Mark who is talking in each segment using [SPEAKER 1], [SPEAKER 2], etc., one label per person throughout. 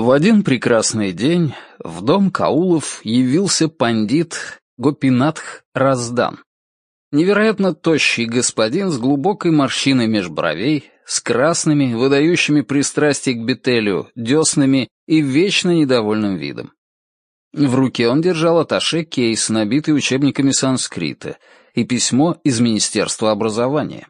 [SPEAKER 1] В один прекрасный день в дом Каулов явился пандит Гопинатх Раздан. Невероятно тощий господин с глубокой морщиной меж бровей, с красными, выдающими пристрастие к бетелю, деснами и вечно недовольным видом. В руке он держал аташе кейс, набитый учебниками санскрита, и письмо из Министерства образования.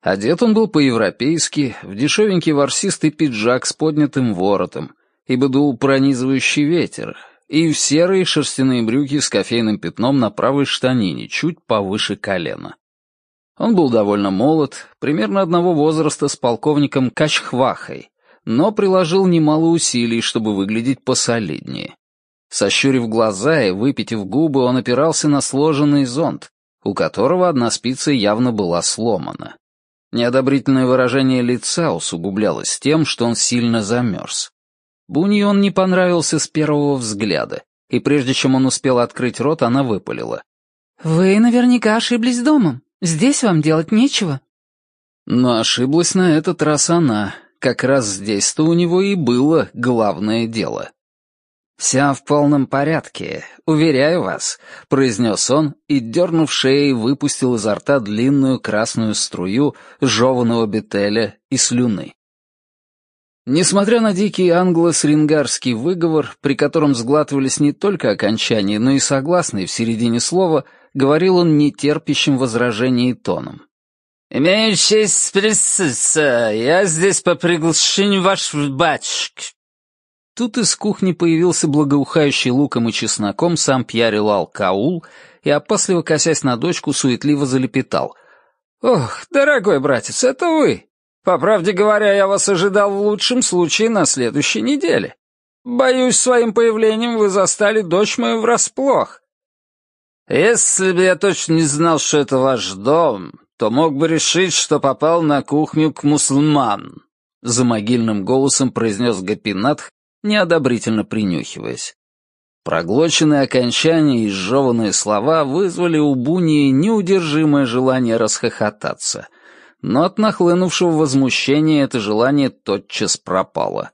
[SPEAKER 1] Одет он был по-европейски, в дешевенький ворсистый пиджак с поднятым воротом, ибо дул пронизывающий ветер, и в серые шерстяные брюки с кофейным пятном на правой штанине, чуть повыше колена. Он был довольно молод, примерно одного возраста с полковником Качхвахой, но приложил немало усилий, чтобы выглядеть посолиднее. Сощурив глаза и выпитив губы, он опирался на сложенный зонт, у которого одна спица явно была сломана. Неодобрительное выражение лица усугублялось тем, что он сильно замерз. Буни он не понравился с первого взгляда, и прежде чем он успел открыть рот, она выпалила.
[SPEAKER 2] «Вы наверняка ошиблись домом. Здесь вам делать нечего».
[SPEAKER 1] Но ошиблась на этот раз она. Как раз здесь-то у него и было главное дело. «Все в полном порядке, уверяю вас», — произнес он и, дернув шеей, выпустил изо рта длинную красную струю жеваного бетеля и слюны. Несмотря на дикий англо-срингарский выговор, при котором сглатывались не только окончания, но и согласные в середине слова, говорил он нетерпящим возражений тоном. «Имею честь присутствоваться. Я здесь по приглашению вашего батюшки. Тут из кухни появился благоухающий луком и чесноком сам Пьяри Лал Каул и, опасливо косясь на дочку, суетливо залепетал. «Ох, дорогой братец, это вы! По правде говоря, я вас ожидал в лучшем случае на следующей неделе. Боюсь, своим появлением вы застали дочь мою врасплох. Если бы я точно не знал, что это ваш дом, то мог бы решить, что попал на кухню к мусульман», — за могильным голосом произнес Гапинатх, неодобрительно принюхиваясь. Проглоченные окончания и сжеванные слова вызвали у Буни неудержимое желание расхохотаться, но от нахлынувшего возмущения это желание тотчас пропало.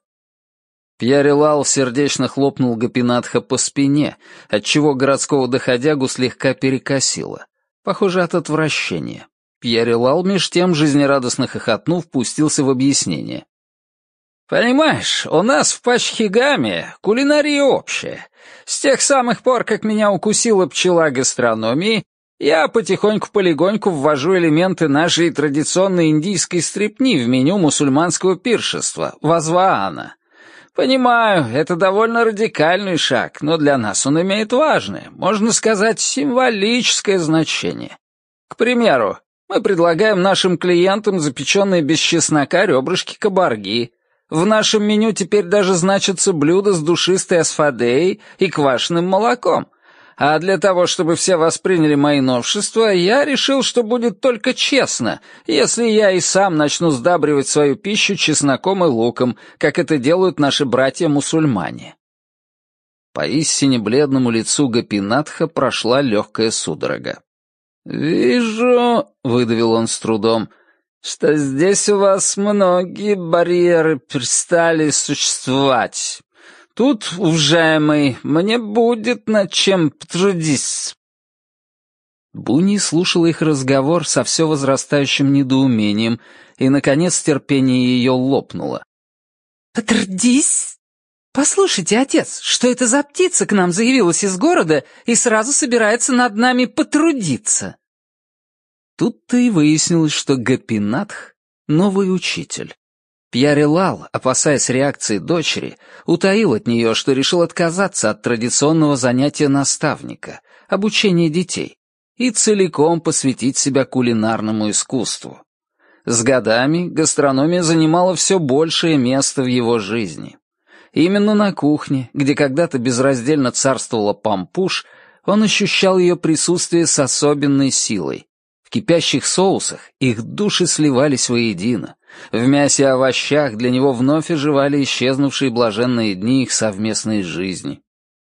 [SPEAKER 1] Пьярилал сердечно хлопнул Гапинатха по спине, отчего городского доходягу слегка перекосило. Похоже, от отвращения. Пьярилал меж тем, жизнерадостно хохотнув, пустился в объяснение. Понимаешь, у нас в Пачхигаме кулинария общая. С тех самых пор, как меня укусила пчела гастрономии, я потихоньку-полегоньку ввожу элементы нашей традиционной индийской стрепни в меню мусульманского пиршества, вазваана. Понимаю, это довольно радикальный шаг, но для нас он имеет важное, можно сказать, символическое значение. К примеру, мы предлагаем нашим клиентам запеченные без чеснока ребрышки кабарги, в нашем меню теперь даже значатся блюда с душистой асфадеей и квашеным молоком. А для того, чтобы все восприняли мои новшества, я решил, что будет только честно, если я и сам начну сдабривать свою пищу чесноком и луком, как это делают наши братья-мусульмане. По истине бледному лицу Гапинатха прошла легкая судорога. «Вижу», — выдавил он с трудом, — что здесь у вас многие барьеры перестали существовать. Тут, уважаемый, мне будет над чем потрудиться». Буни слушала их разговор со все возрастающим недоумением, и, наконец, терпение ее лопнуло.
[SPEAKER 2] «Потрудись? Послушайте, отец, что это за птица к нам заявилась из города и сразу собирается над нами потрудиться?»
[SPEAKER 1] Тут-то и выяснилось, что Гапинатх — новый учитель. Пьяри Лал, опасаясь реакции дочери, утаил от нее, что решил отказаться от традиционного занятия наставника — обучения детей и целиком посвятить себя кулинарному искусству. С годами гастрономия занимала все большее место в его жизни. Именно на кухне, где когда-то безраздельно царствовала пампуш, он ощущал ее присутствие с особенной силой, кипящих соусах их души сливались воедино. В мясе и овощах для него вновь оживали исчезнувшие блаженные дни их совместной жизни.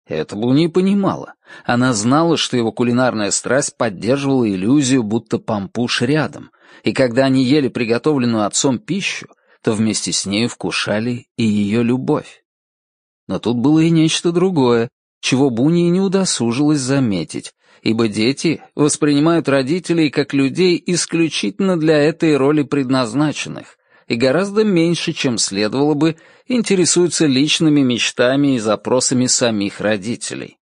[SPEAKER 1] Это Буни понимала. Она знала, что его кулинарная страсть поддерживала иллюзию, будто пампуш рядом, и когда они ели приготовленную отцом пищу, то вместе с нею вкушали и ее любовь. Но тут было и нечто другое, чего Буни не удосужилась заметить, ибо дети воспринимают родителей как людей исключительно для этой роли предназначенных и гораздо меньше, чем следовало бы, интересуются личными мечтами и запросами самих родителей.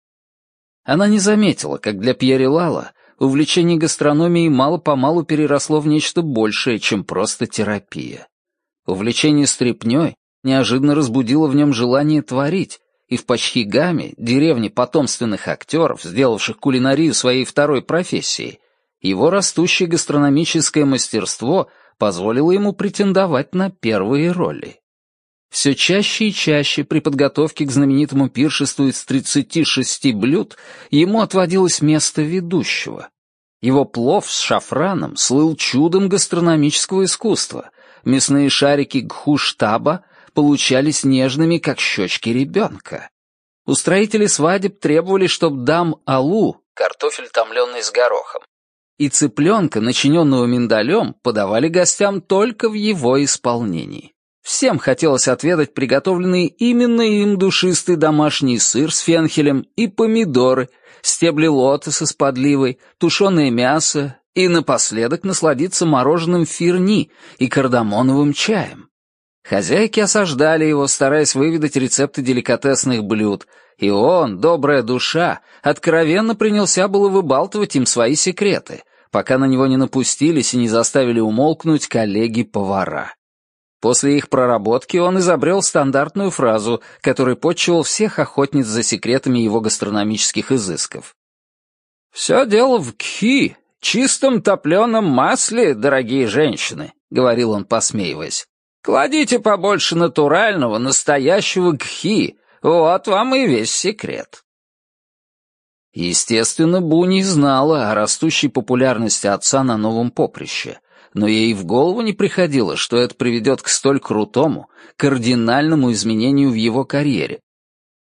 [SPEAKER 1] Она не заметила, как для Пьери Лала увлечение гастрономией мало-помалу переросло в нечто большее, чем просто терапия. Увлечение стряпнёй неожиданно разбудило в нем желание творить, и в Пачхигаме, деревне потомственных актеров, сделавших кулинарию своей второй профессией, его растущее гастрономическое мастерство позволило ему претендовать на первые роли. Все чаще и чаще при подготовке к знаменитому пиршеству из 36 блюд ему отводилось место ведущего. Его плов с шафраном слыл чудом гастрономического искусства. Мясные шарики гхуштаба получались нежными, как щечки ребенка. Устроители свадеб требовали, чтобы дам алу, картофель, томленный с горохом, и цыпленка, начиненного миндалем, подавали гостям только в его исполнении. Всем хотелось отведать приготовленный именно им душистый домашний сыр с фенхелем и помидоры, стебли лотоса с подливой, тушеное мясо и напоследок насладиться мороженым фирни и кардамоновым чаем. Хозяйки осаждали его, стараясь выведать рецепты деликатесных блюд, и он, добрая душа, откровенно принялся было выбалтывать им свои секреты, пока на него не напустились и не заставили умолкнуть коллеги-повара. После их проработки он изобрел стандартную фразу, которой подчивал всех охотниц за секретами его гастрономических изысков. «Все дело в кхи, чистом топленом масле, дорогие женщины», — говорил он, посмеиваясь. Кладите побольше натурального, настоящего гхи. Вот вам и весь секрет. Естественно, Буни знала о растущей популярности отца на новом поприще, но ей в голову не приходило, что это приведет к столь крутому, кардинальному изменению в его карьере.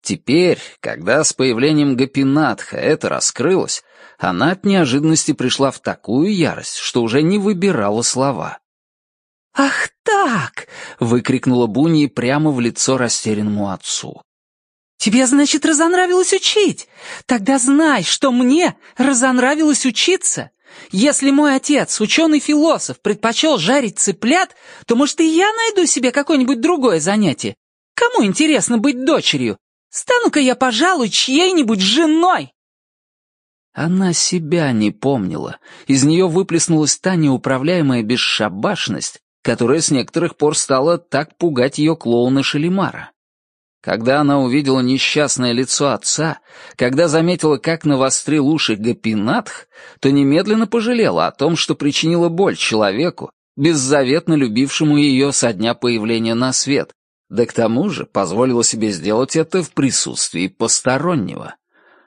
[SPEAKER 1] Теперь, когда с появлением Гапинатха это раскрылось, она от неожиданности пришла в такую ярость, что уже не выбирала слова.
[SPEAKER 2] «Ах так!» — выкрикнула Буни прямо в лицо растерянному отцу. «Тебе, значит, разонравилось учить? Тогда знай, что мне разонравилось учиться. Если мой отец, ученый-философ, предпочел жарить цыплят, то, может, и я найду себе какое-нибудь другое занятие. Кому интересно быть дочерью? Стану-ка я, пожалуй, чьей-нибудь женой!»
[SPEAKER 1] Она себя не помнила. Из нее выплеснулась та неуправляемая бесшабашность, которая с некоторых пор стала так пугать ее клоуна Шалимара. Когда она увидела несчастное лицо отца, когда заметила, как навострил уши Гапинатх, то немедленно пожалела о том, что причинила боль человеку, беззаветно любившему ее со дня появления на свет, да к тому же позволила себе сделать это в присутствии постороннего.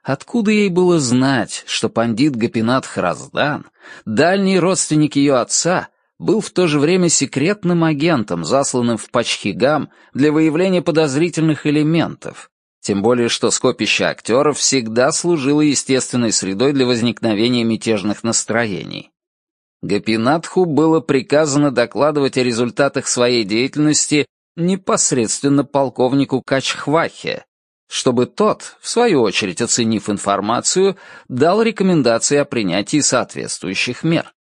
[SPEAKER 1] Откуда ей было знать, что пандит Гапинат Храздан, дальний родственник ее отца, был в то же время секретным агентом, засланным в Пачхигам для выявления подозрительных элементов, тем более что скопище актеров всегда служило естественной средой для возникновения мятежных настроений. Гапинатху было приказано докладывать о результатах своей деятельности непосредственно полковнику Качхвахе, чтобы тот, в свою очередь оценив информацию, дал рекомендации о принятии соответствующих мер.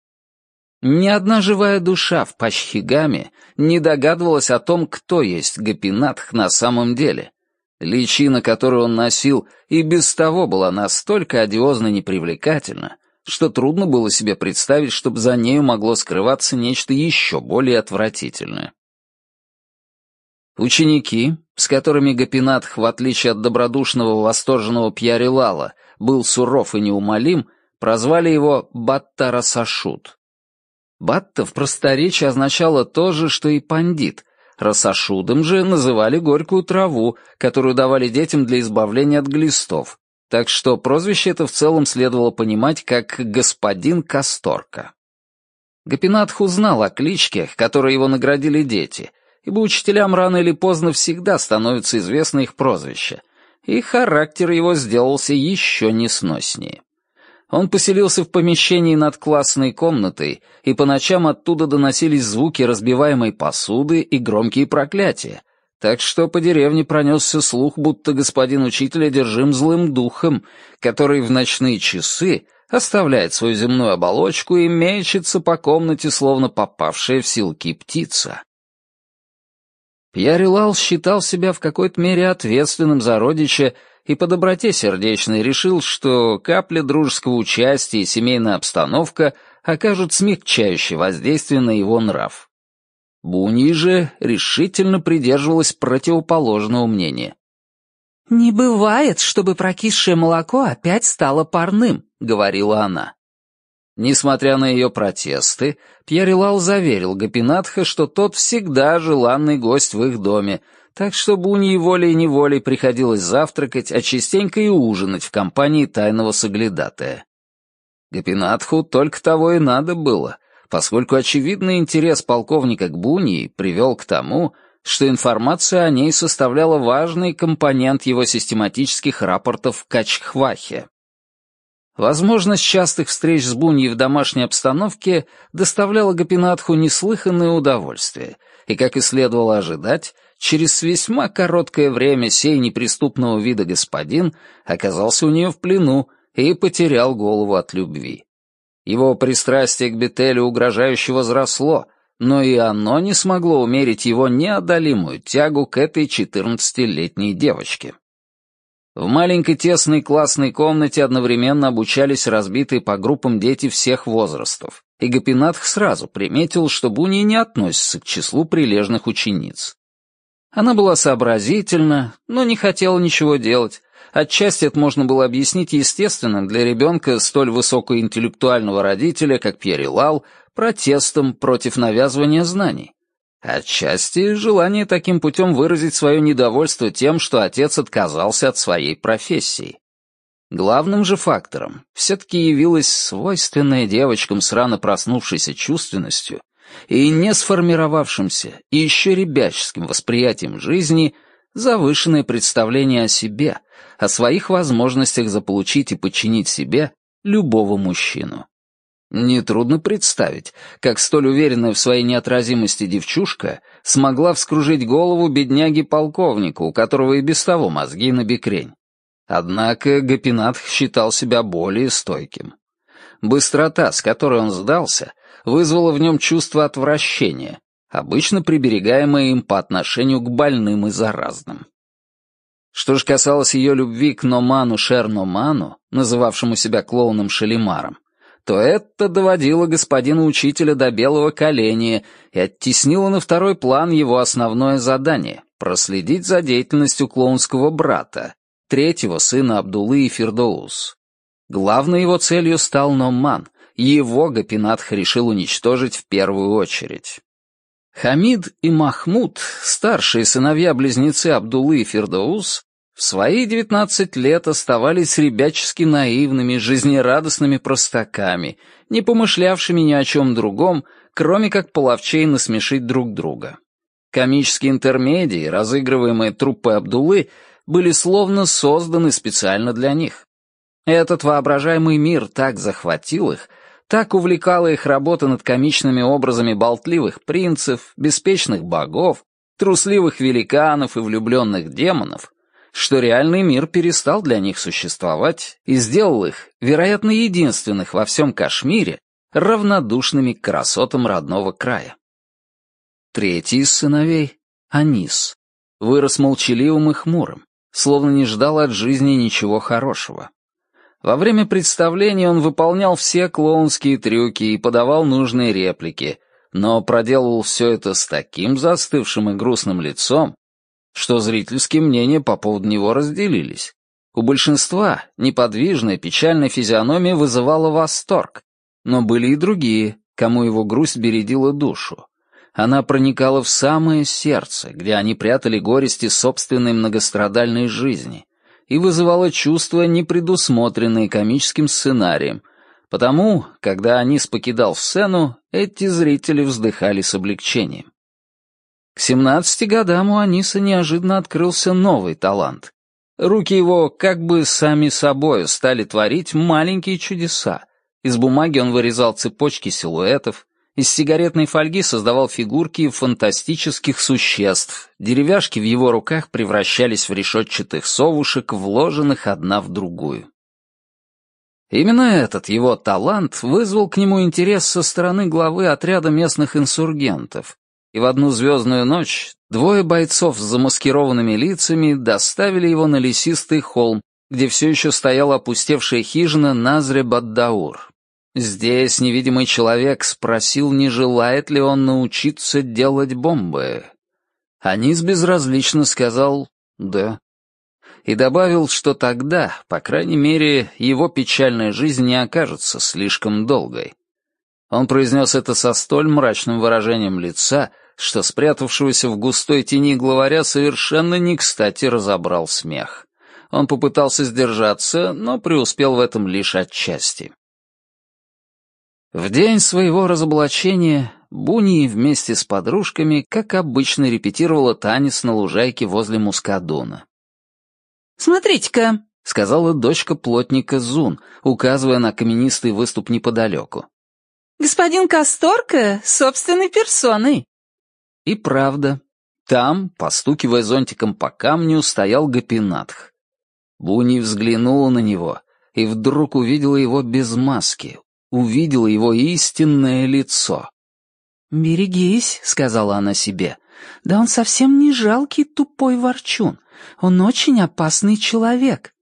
[SPEAKER 1] Ни одна живая душа в Пачхигаме не догадывалась о том, кто есть Гапинатх на самом деле. Личина, которую он носил, и без того была настолько одиозно непривлекательна, что трудно было себе представить, чтобы за нею могло скрываться нечто еще более отвратительное. Ученики, с которыми Гапинатх, в отличие от добродушного восторженного Пьяри Лала, был суров и неумолим, прозвали его Баттарасашут. Батта в просторечии означало то же, что и пандит. Расашудом же называли горькую траву, которую давали детям для избавления от глистов. Так что прозвище это в целом следовало понимать как «господин Касторка». Гапинатх узнал о кличке, которой его наградили дети, ибо учителям рано или поздно всегда становится известно их прозвище, и характер его сделался еще несноснее. Он поселился в помещении над классной комнатой, и по ночам оттуда доносились звуки разбиваемой посуды и громкие проклятия, так что по деревне пронесся слух, будто господин учитель одержим злым духом, который в ночные часы оставляет свою земную оболочку и мечется по комнате, словно попавшая в силки птица. Пьяри Лал считал себя в какой-то мере ответственным за родича и по доброте сердечной решил, что капля дружеского участия и семейная обстановка окажут смягчающее воздействие на его нрав. Буни же решительно придерживалась противоположного мнения.
[SPEAKER 2] «Не бывает, чтобы прокисшее молоко опять стало парным», — говорила она.
[SPEAKER 1] Несмотря на ее протесты, Пьерилал заверил Гапинатха, что тот всегда желанный гость в их доме, так что Буни волей-неволей приходилось завтракать, а частенько и ужинать в компании тайного соглядатая. Гапинатху только того и надо было, поскольку очевидный интерес полковника к Бунии привел к тому, что информация о ней составляла важный компонент его систематических рапортов в Качхвахе. Возможность частых встреч с Буньей в домашней обстановке доставляла Гапинатху неслыханное удовольствие, и, как и следовало ожидать, через весьма короткое время сей неприступного вида господин оказался у нее в плену и потерял голову от любви. Его пристрастие к Бетелю угрожающе возросло, но и оно не смогло умерить его неодолимую тягу к этой четырнадцатилетней девочке. В маленькой тесной классной комнате одновременно обучались разбитые по группам дети всех возрастов, и Гапинатх сразу приметил, что Буни не относится к числу прилежных учениц. Она была сообразительна, но не хотела ничего делать, Отчасти это можно было объяснить естественным для ребенка столь высокоинтеллектуального родителя, как Пьери Лал, протестом против навязывания знаний. Отчасти желание таким путем выразить свое недовольство тем, что отец отказался от своей профессии. Главным же фактором все-таки явилась свойственная девочкам с рано проснувшейся чувственностью и не сформировавшимся и еще ребяческим восприятием жизни завышенное представление о себе, о своих возможностях заполучить и подчинить себе любого мужчину. Нетрудно представить, как столь уверенная в своей неотразимости девчушка смогла вскружить голову бедняге-полковнику, у которого и без того мозги на бекрень. Однако Гапинат считал себя более стойким. Быстрота, с которой он сдался, вызвала в нем чувство отвращения, обычно приберегаемое им по отношению к больным и заразным. Что же касалось ее любви к Номану Шерноману, называвшему себя клоуном Шалимаром, то это доводило господина учителя до белого коленя и оттеснило на второй план его основное задание — проследить за деятельностью клоунского брата, третьего сына Абдулы и Фердоус. Главной его целью стал Номан, его Гапинатх решил уничтожить в первую очередь. Хамид и Махмуд, старшие сыновья-близнецы Абдулы и Фердоус, в свои девятнадцать лет оставались ребячески наивными, жизнерадостными простаками, не помышлявшими ни о чем другом, кроме как половчей насмешить друг друга. Комические интермедии, разыгрываемые труппой Абдулы, были словно созданы специально для них. Этот воображаемый мир так захватил их, так увлекала их работа над комичными образами болтливых принцев, беспечных богов, трусливых великанов и влюбленных демонов, что реальный мир перестал для них существовать и сделал их, вероятно, единственных во всем Кашмире, равнодушными к красотам родного края. Третий из сыновей, Анис, вырос молчаливым и хмурым, словно не ждал от жизни ничего хорошего. Во время представления он выполнял все клоунские трюки и подавал нужные реплики, но проделывал все это с таким застывшим и грустным лицом, что зрительские мнения по поводу него разделились. У большинства неподвижная печальная физиономия вызывала восторг, но были и другие, кому его грусть бередила душу. Она проникала в самое сердце, где они прятали горести собственной многострадальной жизни — и вызывало чувства, не предусмотренные комическим сценарием, потому, когда Анис покидал сцену, эти зрители вздыхали с облегчением. К 17 годам у Аниса неожиданно открылся новый талант. Руки его как бы сами собой стали творить маленькие чудеса. Из бумаги он вырезал цепочки силуэтов, Из сигаретной фольги создавал фигурки фантастических существ. Деревяшки в его руках превращались в решетчатых совушек, вложенных одна в другую. Именно этот его талант вызвал к нему интерес со стороны главы отряда местных инсургентов, и в одну звездную ночь двое бойцов с замаскированными лицами доставили его на лесистый холм, где все еще стояла опустевшая хижина Назре-Баддаур. Здесь невидимый человек спросил, не желает ли он научиться делать бомбы. Анис безразлично сказал «да». И добавил, что тогда, по крайней мере, его печальная жизнь не окажется слишком долгой. Он произнес это со столь мрачным выражением лица, что спрятавшегося в густой тени главаря совершенно не кстати разобрал смех. Он попытался сдержаться, но преуспел в этом лишь отчасти. В день своего разоблачения Буни вместе с подружками, как обычно, репетировала танец на лужайке возле Мускадона.
[SPEAKER 2] «Смотрите-ка», — сказала дочка плотника Зун, указывая на каменистый выступ неподалеку. «Господин Касторка собственной персоной».
[SPEAKER 1] И правда, там, постукивая зонтиком по камню, стоял Гапинатх. Буни взглянула на него и вдруг увидела его без маски, увидела его истинное лицо.
[SPEAKER 2] «Берегись», — сказала она себе. «Да он совсем не жалкий тупой ворчун. Он очень опасный человек».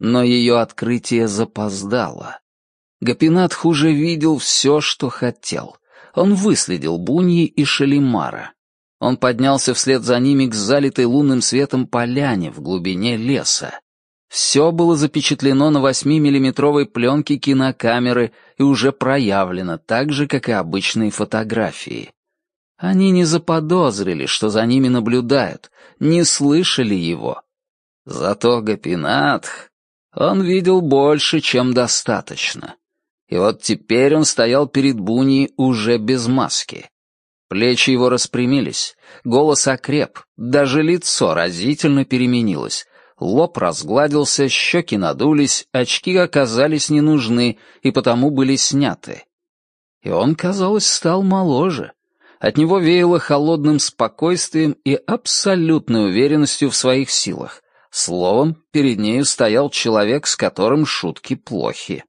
[SPEAKER 1] Но ее открытие запоздало. Гапинат хуже видел все, что хотел. Он выследил Буньи и Шалимара. Он поднялся вслед за ними к залитой лунным светом поляне в глубине леса. Все было запечатлено на 8-миллиметровой пленке кинокамеры и уже проявлено, так же, как и обычные фотографии. Они не заподозрили, что за ними наблюдают, не слышали его. Зато Гапинатх, он видел больше, чем достаточно. И вот теперь он стоял перед Буни уже без маски. Плечи его распрямились, голос окреп, даже лицо разительно переменилось, Лоб разгладился, щеки надулись, очки оказались не нужны и потому были сняты. И он, казалось, стал моложе. От него веяло холодным спокойствием и абсолютной уверенностью в своих силах. Словом, перед нею стоял человек, с которым шутки плохи.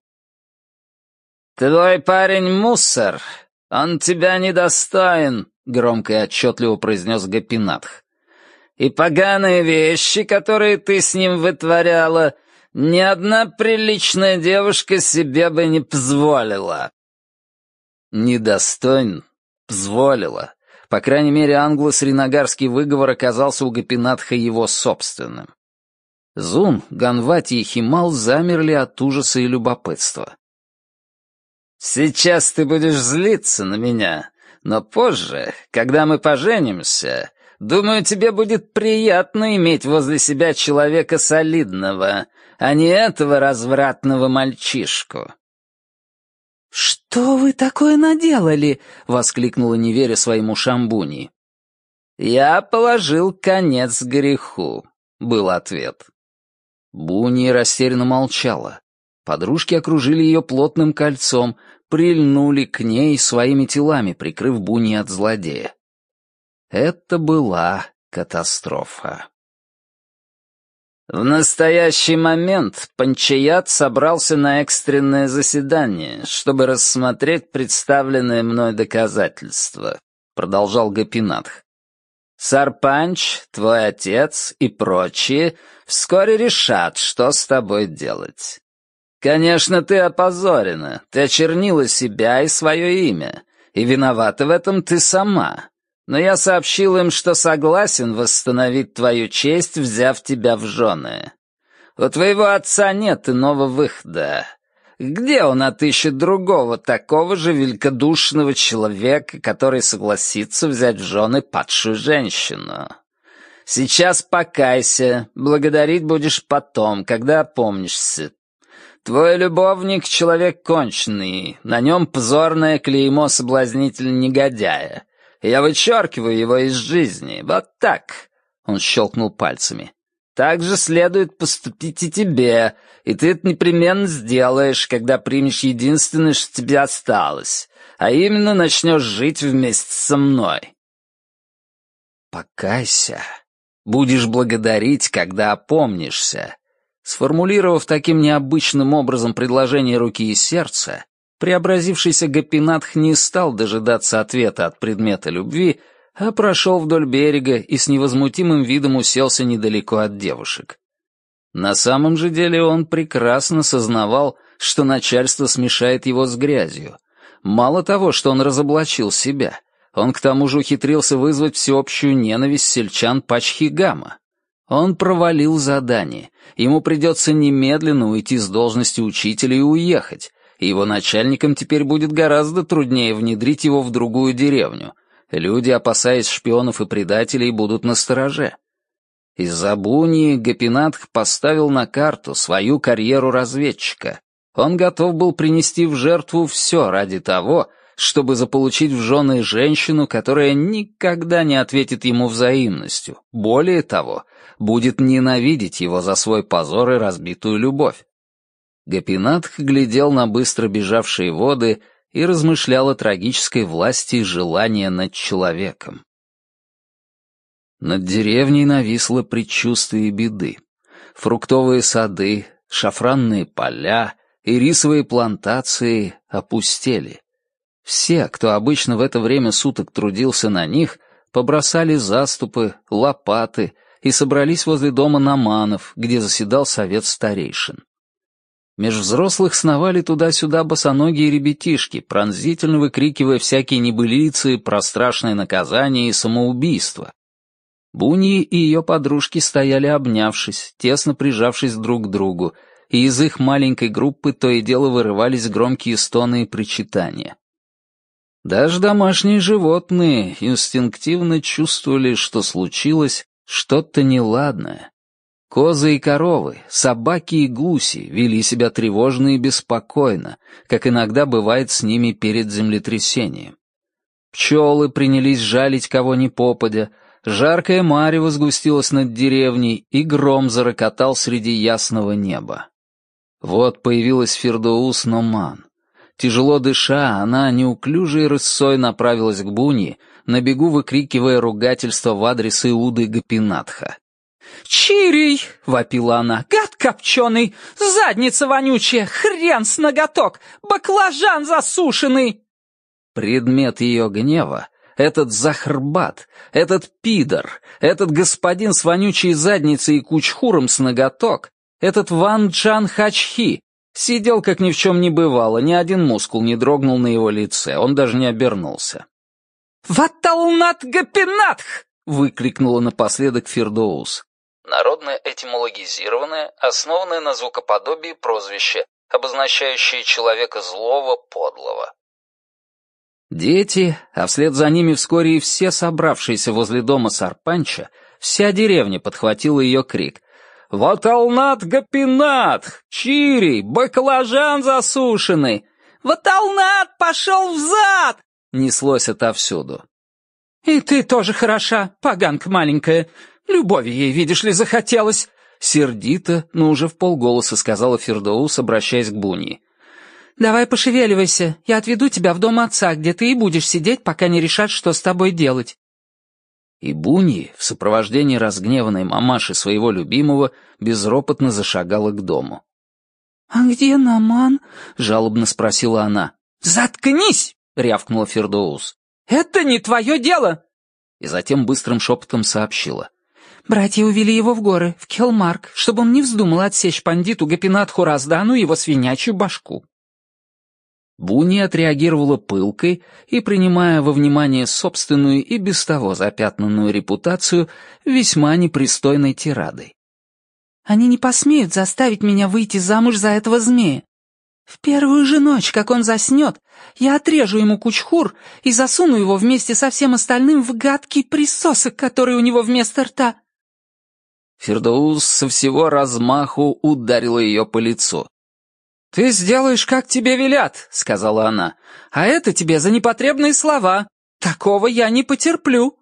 [SPEAKER 3] «Твой парень мусор. Он тебя недостоин», — громко и отчетливо произнес Гапинатх. И поганые вещи, которые ты с ним вытворяла, ни одна приличная девушка себе бы не позволила».
[SPEAKER 1] «Недостоин? Позволила». По крайней мере, англо-сринагарский выговор оказался у Гапинатха его собственным. Зун, Ганвати и Химал замерли от ужаса и любопытства.
[SPEAKER 3] «Сейчас ты будешь злиться на меня, но позже, когда мы поженимся, Думаю, тебе будет приятно иметь возле себя человека солидного, а не этого развратного мальчишку».
[SPEAKER 2] «Что вы такое наделали?» — воскликнула неверя своему Шамбуни.
[SPEAKER 3] «Я положил конец греху», — был ответ.
[SPEAKER 1] Буни растерянно молчала. Подружки окружили ее плотным кольцом, прильнули к ней своими телами, прикрыв Буни от злодея. Это была катастрофа.
[SPEAKER 3] В настоящий момент Панчаят собрался на экстренное заседание, чтобы рассмотреть представленные мной доказательства, продолжал Гапинатх. Сарпанч, твой отец и прочие вскоре решат, что с тобой делать. Конечно, ты опозорена, ты очернила себя и свое имя, и виновата в этом ты сама но я сообщил им, что согласен восстановить твою честь, взяв тебя в жены. У твоего отца нет иного выхода. Где он отыщет другого такого же великодушного человека, который согласится взять в жены падшую женщину? Сейчас покайся, благодарить будешь потом, когда опомнишься. Твой любовник — человек конченый, на нем позорное клеймо Я вычеркиваю его из жизни. Вот так!» Он щелкнул пальцами. «Так же следует поступить и тебе, и ты это непременно сделаешь, когда примешь единственное, что тебе осталось. а именно начнешь жить вместе со мной».
[SPEAKER 1] «Покайся. Будешь благодарить, когда опомнишься». Сформулировав таким необычным образом предложение руки и сердца, преобразившийся Гапинатх не стал дожидаться ответа от предмета любви, а прошел вдоль берега и с невозмутимым видом уселся недалеко от девушек. На самом же деле он прекрасно сознавал, что начальство смешает его с грязью. Мало того, что он разоблачил себя, он к тому же ухитрился вызвать всеобщую ненависть сельчан Пачхигама. Он провалил задание, ему придется немедленно уйти с должности учителя и уехать, и его начальникам теперь будет гораздо труднее внедрить его в другую деревню. Люди, опасаясь шпионов и предателей, будут настороже. Из-за Буни Гапинатх поставил на карту свою карьеру разведчика. Он готов был принести в жертву все ради того, чтобы заполучить в жены женщину, которая никогда не ответит ему взаимностью. Более того, будет ненавидеть его за свой позор и разбитую любовь. Гапинатх глядел на быстро бежавшие воды и размышлял о трагической власти и желании над человеком. Над деревней нависло предчувствие беды. Фруктовые сады, шафранные поля и рисовые плантации опустели. Все, кто обычно в это время суток трудился на них, побросали заступы, лопаты и собрались возле дома Наманов, где заседал совет старейшин. Меж взрослых сновали туда-сюда босоногие ребятишки, пронзительно выкрикивая всякие небылицы про страшное наказание и самоубийство. Буни и ее подружки стояли обнявшись, тесно прижавшись друг к другу, и из их маленькой группы то и дело вырывались громкие стоны и причитания. Даже домашние животные инстинктивно чувствовали, что случилось что-то неладное, Козы и коровы, собаки и гуси вели себя тревожно и беспокойно, как иногда бывает с ними перед землетрясением. Пчелы принялись жалить кого ни попадя, жаркое марево сгустилось над деревней, и гром зарокотал среди ясного неба. Вот появилась Фердоус Номан. Тяжело дыша, она неуклюжей рысой направилась к Буни, на бегу выкрикивая ругательство в адрес Иуды Гапинатха.
[SPEAKER 2] «Чирий!» — вопила она. «Гад копченый! Задница вонючая! Хрен с ноготок! Баклажан засушенный!»
[SPEAKER 1] Предмет ее гнева — этот захрбат, этот пидор, этот господин с вонючей задницей и кучхуром с ноготок, этот Ван Джан Хачхи сидел, как ни в чем не бывало, ни один мускул не дрогнул на его лице, он даже не обернулся.
[SPEAKER 2] «Ваталнат Гапинатх!» — выкрикнула напоследок Фердоус
[SPEAKER 1] народное этимологизированное, основанное на звукоподобии прозвище, обозначающее человека злого, подлого. Дети, а вслед за ними вскоре и все собравшиеся возле дома Сарпанча, вся деревня подхватила ее крик. «Ваталнат Гапинат! Чирий! Баклажан засушенный! Ваталнат пошел взад!» неслось отовсюду.
[SPEAKER 2] «И ты тоже хороша, поганка маленькая. Любови ей, видишь ли, захотелось!»
[SPEAKER 1] Сердито, но уже в полголоса сказала Фердоус, обращаясь к Буни.
[SPEAKER 2] «Давай пошевеливайся, я отведу тебя в дом отца, где ты и будешь сидеть, пока не решат, что с тобой делать».
[SPEAKER 1] И Буни, в сопровождении разгневанной мамаши своего любимого, безропотно зашагала к дому.
[SPEAKER 2] «А где Наман?»
[SPEAKER 1] — жалобно спросила она.
[SPEAKER 2] «Заткнись!» — рявкнула Фердоус. «Это не твое дело!»
[SPEAKER 1] И затем быстрым шепотом сообщила.
[SPEAKER 2] Братья увели его в горы, в Келмарк, чтобы он не вздумал отсечь пандиту Гапинатху Раздану его свинячью башку.
[SPEAKER 1] Буни отреагировала пылкой и, принимая во внимание собственную и без того запятнанную репутацию, весьма непристойной тирадой.
[SPEAKER 2] «Они не посмеют заставить меня выйти замуж за этого змея. В первую же ночь, как он заснет, я отрежу ему кучхур и засуну его вместе со всем остальным в гадкий присосок, который у него вместо рта.
[SPEAKER 1] Фердоус со всего размаху ударила ее по лицу.
[SPEAKER 2] «Ты сделаешь, как тебе велят», — сказала она. «А это тебе за непотребные слова. Такого я не потерплю».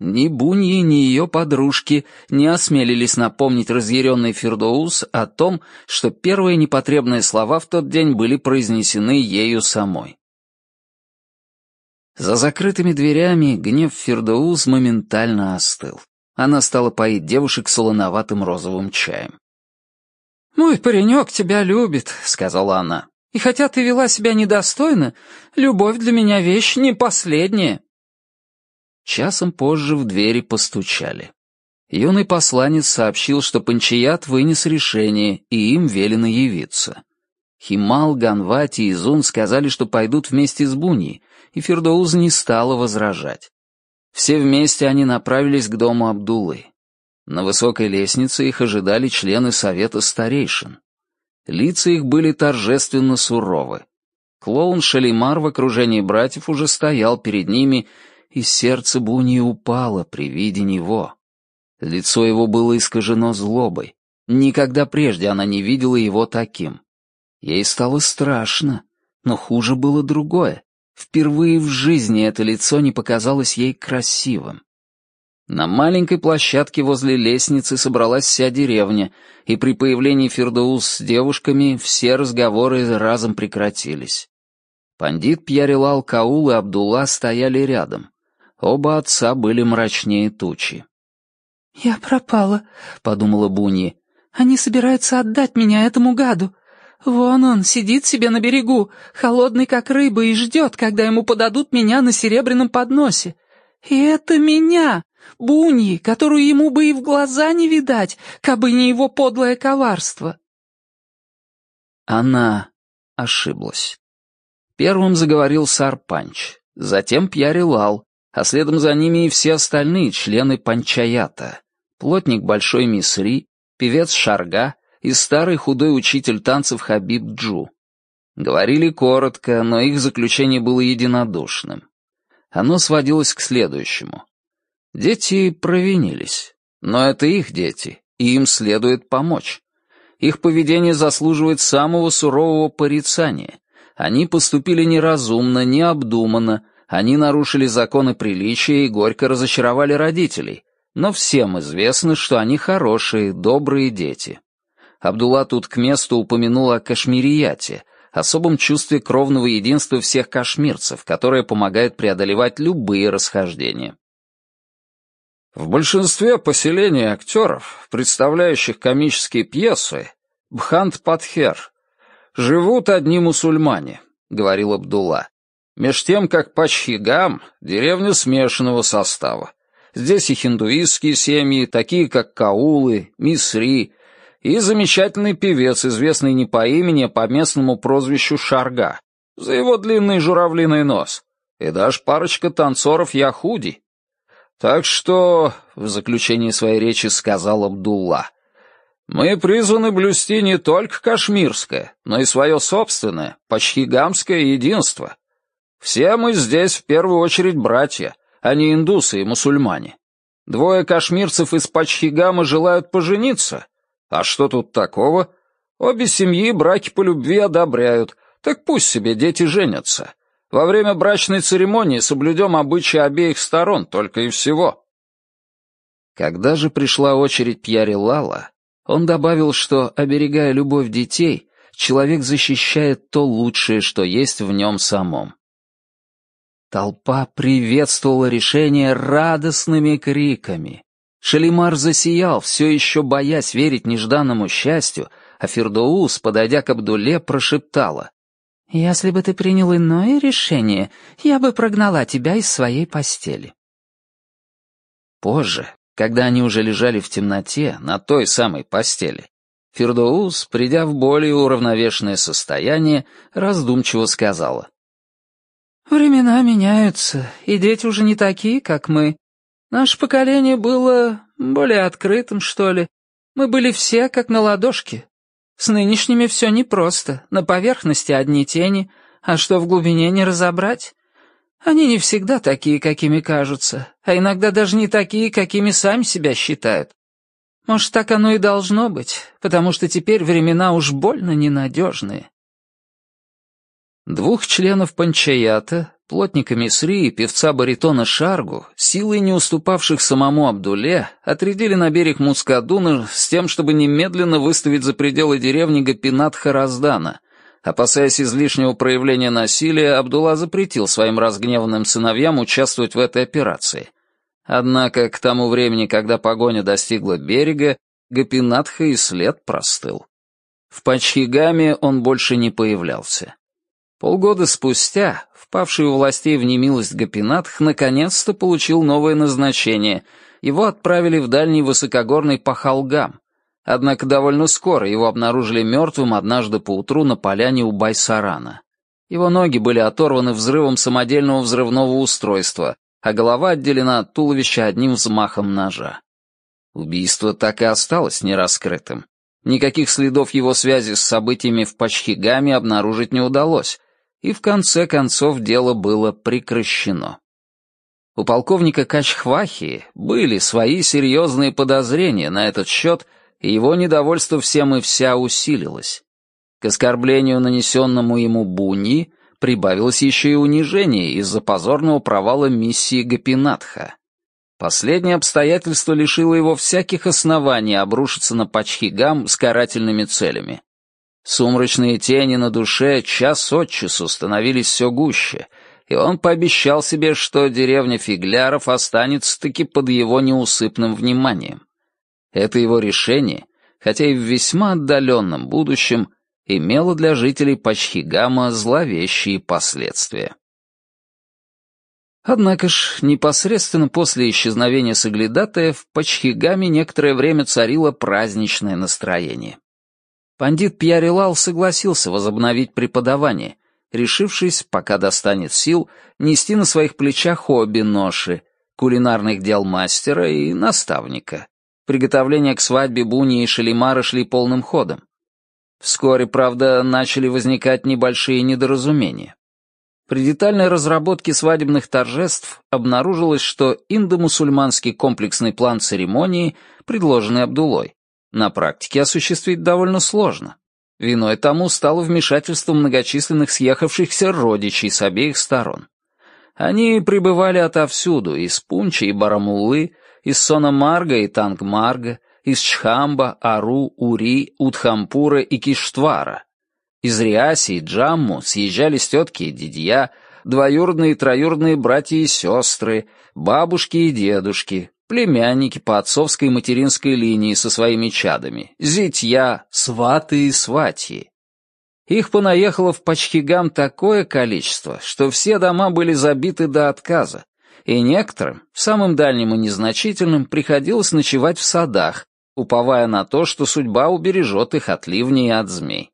[SPEAKER 1] Ни Буньи, ни ее подружки не осмелились напомнить разъяренный Фердоус о том, что первые непотребные слова в тот день были произнесены ею самой. За закрытыми дверями гнев Фердоуз моментально остыл. Она стала поить девушек солоноватым розовым чаем.
[SPEAKER 2] «Мой паренек тебя любит», — сказала она. «И хотя ты вела себя недостойно, любовь для меня вещь не последняя».
[SPEAKER 1] Часом позже в двери постучали. Юный посланец сообщил, что Панчият вынес решение, и им велено явиться. Химал, Ганвати и Зун сказали, что пойдут вместе с Буньей, и Фердоуз не стала возражать. Все вместе они направились к дому Абдулы. На высокой лестнице их ожидали члены совета старейшин. Лица их были торжественно суровы. Клоун Шалимар в окружении братьев уже стоял перед ними, и сердце Буни упало при виде него. Лицо его было искажено злобой. Никогда прежде она не видела его таким. Ей стало страшно, но хуже было другое. Впервые в жизни это лицо не показалось ей красивым. На маленькой площадке возле лестницы собралась вся деревня, и при появлении Фердоус с девушками все разговоры разом прекратились. Пандит Пьярилал Каул и Абдулла стояли рядом. Оба отца были мрачнее тучи.
[SPEAKER 2] «Я пропала», — подумала Буни. «Они собираются отдать меня этому гаду. Вон он, сидит себе на берегу, холодный как рыба, и ждет, когда ему подадут меня на серебряном подносе. И это меня, Буньи, которую ему бы и в глаза не видать, кабы не его подлое коварство.
[SPEAKER 1] Она ошиблась. Первым заговорил Сарпанч, затем Пьяри Лал, а следом за ними и все остальные члены Панчаята. Плотник Большой Мисри, певец Шарга, и старый худой учитель танцев Хабиб Джу. Говорили коротко, но их заключение было единодушным. Оно сводилось к следующему. Дети провинились, но это их дети, и им следует помочь. Их поведение заслуживает самого сурового порицания. Они поступили неразумно, необдуманно, они нарушили законы приличия и горько разочаровали родителей, но всем известно, что они хорошие, добрые дети. Абдулла тут к месту упомянул о кашмирияте, особом чувстве кровного единства всех кашмирцев, которое помогает преодолевать любые расхождения. В большинстве поселений актеров, представляющих комические пьесы, Бхант-Патхер, живут одни мусульмане, — говорил Абдулла. Меж тем, как Пачхигам — деревня смешанного состава. Здесь и хиндуистские семьи, такие как Каулы, Мисри, и замечательный певец, известный не по имени, а по местному прозвищу Шарга, за его длинный журавлиный нос, и даже парочка танцоров Яхуди. Так что, в заключении своей речи сказал Абдулла, мы призваны блюсти не только кашмирское, но и свое собственное, пачхигамское единство. Все мы здесь в первую очередь братья, а не индусы и мусульмане. Двое кашмирцев из Пачхигама желают пожениться — а что тут такого? Обе семьи браки по любви одобряют, так пусть себе дети женятся. Во время брачной церемонии соблюдем обычаи обеих сторон, только и всего. Когда же пришла очередь Пьяри Лала, он добавил, что, оберегая любовь детей, человек защищает то лучшее, что есть в нем самом. Толпа приветствовала решение радостными криками. Шалимар засиял, все еще боясь верить нежданному счастью, а Фердоус, подойдя к Абдуле, прошептала.
[SPEAKER 2] «Если бы ты принял иное решение, я бы прогнала тебя из своей постели».
[SPEAKER 1] Позже, когда они уже лежали в темноте, на той самой постели, Фердоус, придя в более уравновешенное состояние, раздумчиво сказала.
[SPEAKER 2] «Времена меняются, и дети уже не такие, как мы. Наше поколение было более открытым, что ли. Мы были все как на ладошке. С нынешними все непросто. На поверхности одни тени, а что в глубине не разобрать? Они не всегда такие, какими кажутся, а иногда даже не такие, какими сами себя считают. Может, так оно и должно быть, потому что теперь времена уж больно ненадежные.
[SPEAKER 1] Двух членов панчаята, плотника Мисри и певца баритона Шаргу, силой не уступавших самому Абдуле, отрядили на берег Мускадуна с тем, чтобы немедленно выставить за пределы деревни Гапинат Хараздана, Опасаясь излишнего проявления насилия, Абдулла запретил своим разгневанным сыновьям участвовать в этой операции. Однако к тому времени, когда погоня достигла берега, Гапинатха и след простыл. В Пачхигаме он больше не появлялся. Полгода спустя, впавший у властей в немилость Гапинатх, наконец-то получил новое назначение. Его отправили в дальний высокогорный Пахалгам, Однако довольно скоро его обнаружили мертвым однажды поутру на поляне у Байсарана. Его ноги были оторваны взрывом самодельного взрывного устройства, а голова отделена от туловища одним взмахом ножа. Убийство так и осталось нераскрытым. Никаких следов его связи с событиями в Пачхигаме обнаружить не удалось, и в конце концов дело было прекращено. У полковника Качхвахи были свои серьезные подозрения на этот счет — и его недовольство всем и вся усилилось. К оскорблению, нанесенному ему Буни, прибавилось еще и унижение из-за позорного провала миссии Гапинатха. Последнее обстоятельство лишило его всяких оснований обрушиться на Пачхигам с карательными целями. Сумрачные тени на душе час от часу становились все гуще, и он пообещал себе, что деревня Фигляров останется-таки под его неусыпным вниманием. Это его решение, хотя и в весьма отдаленном будущем, имело для жителей Пачхигама зловещие последствия. Однако ж, непосредственно после исчезновения Саглядатая в Пачхигаме некоторое время царило праздничное настроение. Пандит Пьярилал согласился возобновить преподавание, решившись, пока достанет сил, нести на своих плечах обе ноши, кулинарных дел мастера и наставника. Приготовления к свадьбе Буни и Шалимара шли полным ходом. Вскоре, правда, начали возникать небольшие недоразумения. При детальной разработке свадебных торжеств обнаружилось, что индомусульманский комплексный план церемонии, предложенный Абдулой, на практике осуществить довольно сложно. Виной тому стало вмешательство многочисленных съехавшихся родичей с обеих сторон. Они прибывали отовсюду, из Пунча и Барамулы, из Сономарга и Тангмарга, из Чхамба, Ару, Ури, Удхампура и Киштвара. Из Риаси и Джамму съезжались тетки и дядья, двоюродные и троюродные братья и сестры, бабушки и дедушки, племянники по отцовской и материнской линии со своими чадами, зятья, сваты и сватьи. Их понаехало в Пачхигам такое количество, что все дома были забиты до отказа, и некоторым, самым дальним и незначительным, приходилось ночевать в садах, уповая на то, что судьба убережет их от ливней и от змей.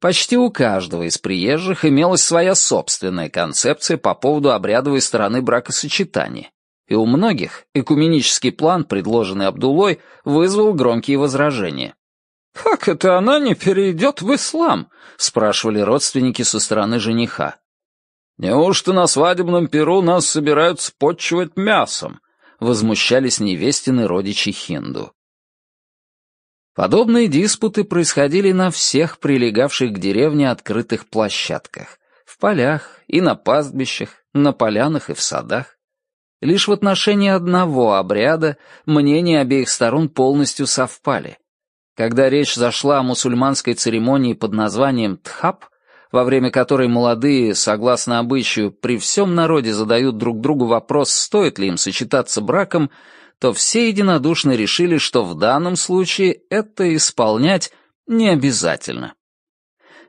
[SPEAKER 1] Почти у каждого из приезжих имелась своя собственная концепция по поводу обрядовой стороны бракосочетания, и у многих экуменический план, предложенный Абдулой, вызвал громкие возражения. «Как это она не перейдет в ислам?» — спрашивали родственники со стороны жениха. «Неужто на свадебном перу нас собираются почивать мясом?» — возмущались невестины родичи Хинду. Подобные диспуты происходили на всех прилегавших к деревне открытых площадках, в полях и на пастбищах, на полянах и в садах. Лишь в отношении одного обряда мнения обеих сторон полностью совпали. Когда речь зашла о мусульманской церемонии под названием «тхап», во время которой молодые, согласно обычаю, при всем народе задают друг другу вопрос, стоит ли им сочетаться браком, то все единодушно решили, что в данном случае это исполнять не обязательно.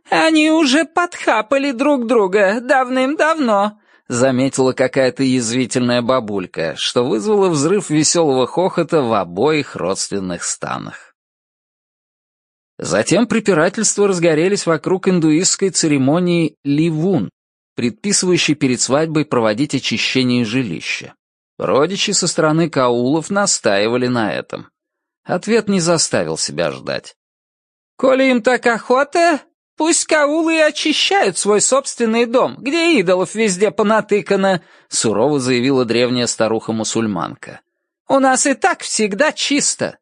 [SPEAKER 1] «Они уже подхапали друг друга давным-давно», — заметила какая-то язвительная бабулька, что вызвало взрыв веселого хохота в обоих родственных станах. Затем препирательства разгорелись вокруг индуистской церемонии ливун, предписывающей перед свадьбой проводить очищение жилища. Родичи со стороны Каулов настаивали на этом. Ответ не заставил себя ждать. «Коли им так охота, пусть Каулы очищают свой собственный дом, где идолов везде понатыкано», сурово заявила древняя старуха-мусульманка. «У нас и так всегда чисто».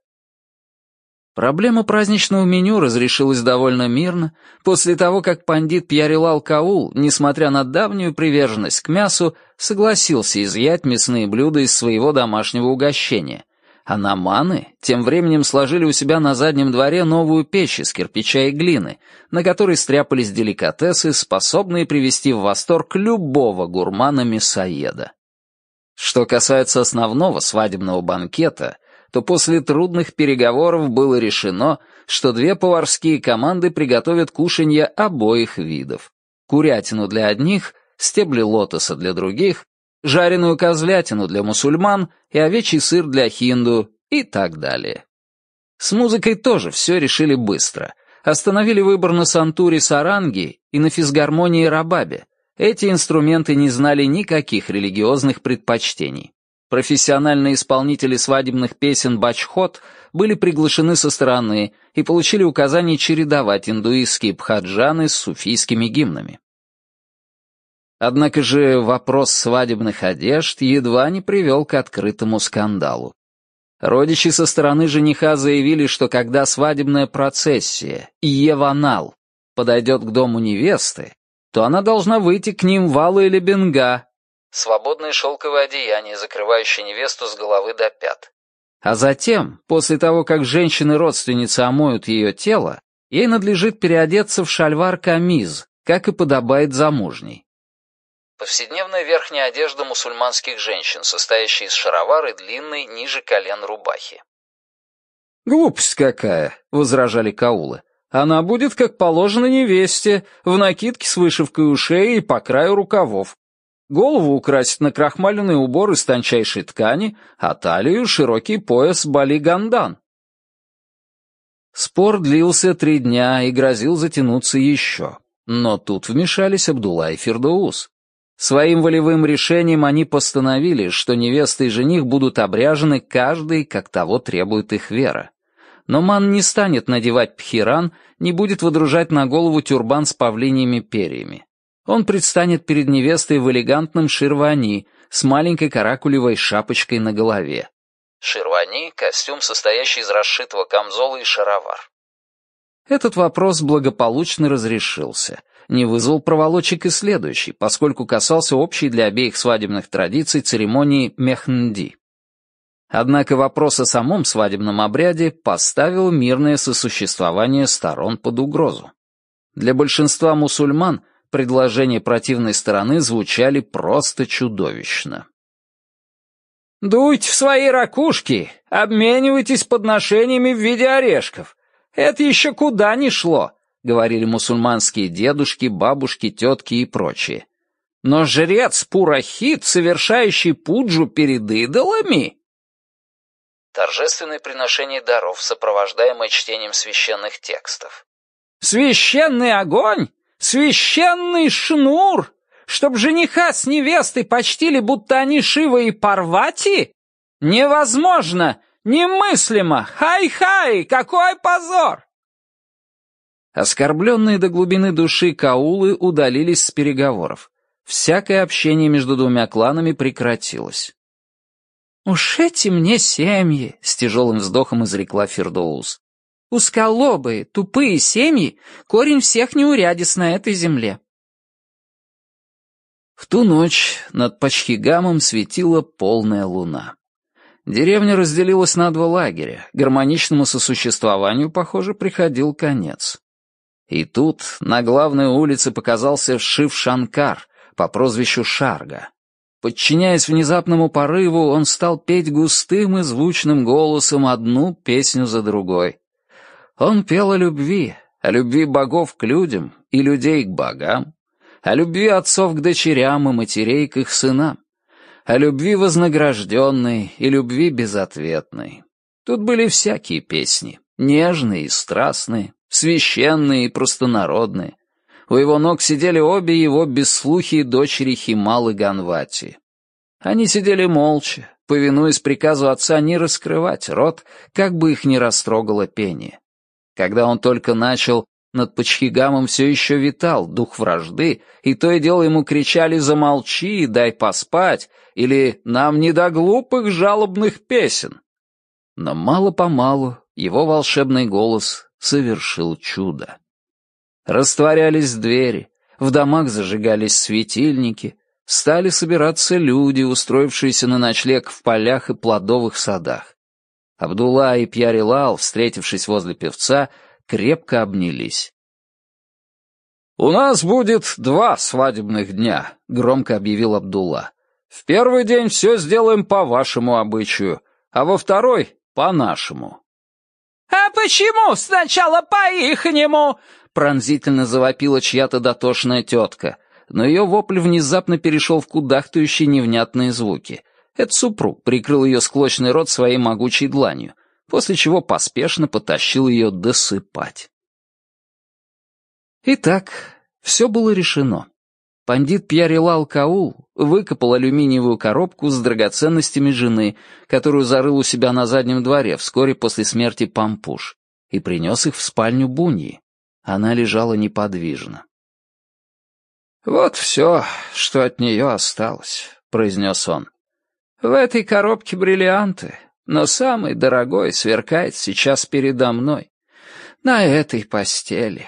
[SPEAKER 1] Проблема праздничного меню разрешилась довольно мирно после того, как пандит Пьярилал Каул, несмотря на давнюю приверженность к мясу, согласился изъять мясные блюда из своего домашнего угощения, А наманы тем временем сложили у себя на заднем дворе новую печь из кирпича и глины, на которой стряпались деликатесы, способные привести в восторг любого гурмана-мясоеда. Что касается основного свадебного банкета, то после трудных переговоров было решено, что две поварские команды приготовят кушанье обоих видов. Курятину для одних, стебли лотоса для других, жареную козлятину для мусульман и овечий сыр для хинду и так далее. С музыкой тоже все решили быстро. Остановили выбор на сантуре саранги и на физгармонии рабабе. Эти инструменты не знали никаких религиозных предпочтений. Профессиональные исполнители свадебных песен бачхот были приглашены со стороны и получили указание чередовать индуистские бхаджаны с суфийскими гимнами. Однако же вопрос свадебных одежд едва не привел к открытому скандалу. Родичи со стороны жениха заявили, что когда свадебная процессия, Еванал, подойдет к дому невесты, то она должна выйти к ним в или бенга, свободное шелковое одеяние, закрывающее невесту с головы до пят. А затем, после того, как женщины-родственницы омоют ее тело, ей надлежит переодеться в шальвар-камиз, как и подобает замужней. Повседневная верхняя одежда мусульманских женщин, состоящая из шаровары длинной ниже колен рубахи. «Глупость какая!» — возражали каулы. «Она будет, как положено невесте, в накидке с вышивкой ушей и по краю рукавов. Голову украсит на крахмаленный убор из тончайшей ткани, а талию — широкий пояс бали-гандан». Спор длился три дня и грозил затянуться еще. Но тут вмешались Абдулла и Фердоус. Своим волевым решением они постановили, что невеста и жених будут обряжены каждый, как того требует их вера. Но ман не станет надевать пхиран, не будет водружать на голову тюрбан с павлиньими перьями. Он предстанет перед невестой в элегантном ширвани с маленькой каракулевой шапочкой на голове. Ширвани — костюм, состоящий из расшитого камзола и шаровар. Этот вопрос благополучно разрешился — не вызвал проволочек и следующий, поскольку касался общей для обеих свадебных традиций церемонии Мехнди. Однако вопрос о самом свадебном обряде поставил мирное сосуществование сторон под угрозу. Для большинства мусульман предложения противной стороны звучали просто чудовищно. «Дуйте в свои ракушки, обменивайтесь подношениями в виде орешков. Это еще куда ни шло говорили мусульманские дедушки, бабушки, тетки и прочие. Но жрец Пурахит, совершающий пуджу перед идолами... Торжественное приношение даров, сопровождаемое чтением священных текстов. «Священный огонь! Священный шнур! Чтоб жениха с невестой почтили, будто они Шива и Парвати? Невозможно! Немыслимо! Хай-хай! Какой позор!» Оскорбленные до глубины души каулы удалились с переговоров. Всякое общение между двумя кланами прекратилось. «Уж эти мне семьи!» — с тяжелым вздохом изрекла Фердоус. «Узколобые, тупые семьи — корень всех неурядиц на этой земле». В ту ночь над Пачхигамом светила полная луна. Деревня разделилась на два лагеря. Гармоничному сосуществованию, похоже, приходил конец. И тут на главной улице показался Шив-Шанкар по прозвищу Шарга. Подчиняясь внезапному порыву, он стал петь густым и звучным голосом одну песню за другой. Он пел о любви, о любви богов к людям и людей к богам, о любви отцов к дочерям и матерей к их сынам, о любви вознагражденной и любви безответной. Тут были всякие песни, нежные и страстные, священные и простонародные. У его ног сидели обе его бесслухие дочери Химал и Ганвати. Они сидели молча, повинуясь приказу отца не раскрывать рот, как бы их ни растрогало пение. Когда он только начал, над Пачхигамом все еще витал дух вражды, и то и дело ему кричали «Замолчи, дай поспать!» или «Нам не до глупых жалобных песен!» Но мало-помалу его волшебный голос совершил чудо. Растворялись двери, в домах зажигались светильники, стали собираться люди, устроившиеся на ночлег в полях и плодовых садах. Абдулла и Пьяри-Лал, встретившись возле певца, крепко обнялись. «У нас будет два свадебных дня», — громко объявил Абдулла. «В первый день все сделаем по вашему обычаю, а во второй — по нашему».
[SPEAKER 2] «А почему сначала по-ихнему?» — пронзительно завопила чья-то дотошная тетка, но ее вопль внезапно перешел в кудахтающие невнятные звуки. Этот супруг прикрыл ее склочный рот своей могучей дланью, после чего поспешно потащил ее досыпать. Итак, все было решено. Пандит Пьярилал Каул выкопал алюминиевую коробку с драгоценностями жены, которую зарыл у себя на заднем дворе вскоре после смерти Пампуш, и принес их в спальню Буньи. Она лежала неподвижно. «Вот все, что от нее осталось», — произнес он. «В этой коробке бриллианты, но самый дорогой сверкает сейчас передо мной, на этой постели».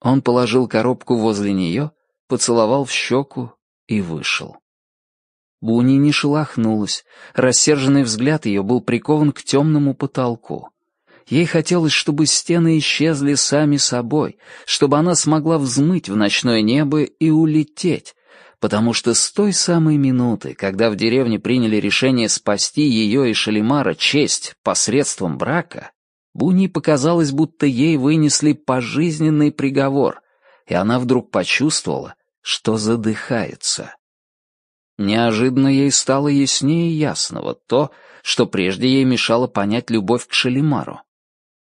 [SPEAKER 2] Он положил коробку возле нее поцеловал в щеку и вышел. Буни не шелохнулась, рассерженный взгляд ее был прикован к темному потолку. Ей хотелось, чтобы стены исчезли сами собой, чтобы она смогла взмыть в ночное небо и улететь, потому что с той самой минуты, когда в деревне приняли решение спасти ее и Шалимара честь посредством брака, Буни показалось, будто ей вынесли пожизненный приговор, и она вдруг почувствовала, что задыхается. Неожиданно ей стало яснее ясного то, что прежде ей мешало понять любовь к Шалимару.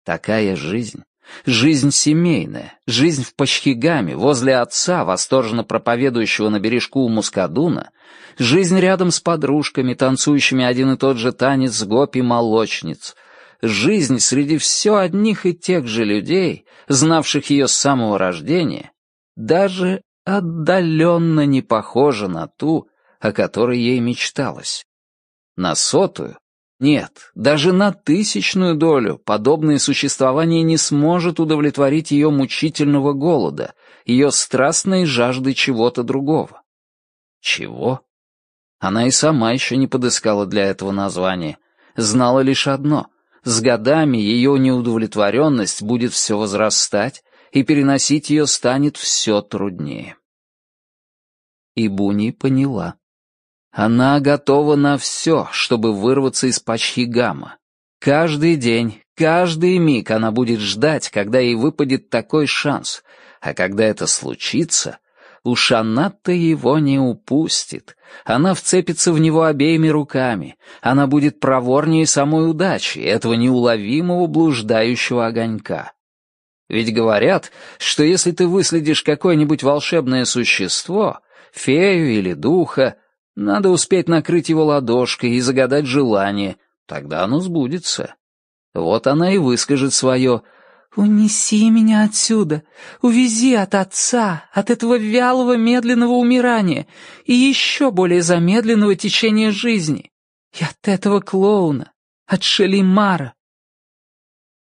[SPEAKER 2] Такая жизнь, жизнь семейная, жизнь в Пачхигаме, возле отца, восторженно проповедующего на бережку у Мускадуна, жизнь рядом с подружками, танцующими один и тот же танец с гопи-молочниц, жизнь среди все одних и тех же людей, знавших ее с самого рождения, даже отдаленно не похожа на ту, о которой ей мечталось. На сотую? Нет, даже на тысячную долю подобное существование не сможет удовлетворить ее мучительного голода, ее страстной жажды чего-то другого. Чего? Она и сама еще не подыскала для этого названия. Знала лишь одно — с годами ее неудовлетворенность будет все возрастать, и переносить ее станет все труднее. И Буни поняла. Она готова на все, чтобы вырваться из Пачхигама. Каждый день, каждый миг она будет ждать, когда ей выпадет такой шанс, а когда это случится, уж она-то его не упустит. Она вцепится в него обеими руками, она будет проворнее самой удачи, этого неуловимого блуждающего огонька. Ведь говорят, что если ты выследишь какое-нибудь волшебное существо, фею или духа, надо успеть накрыть его ладошкой и загадать желание, тогда оно сбудется. Вот она и выскажет свое «Унеси меня отсюда, увези от отца, от этого вялого медленного умирания и еще более замедленного течения жизни, и от этого клоуна, от Шелимара,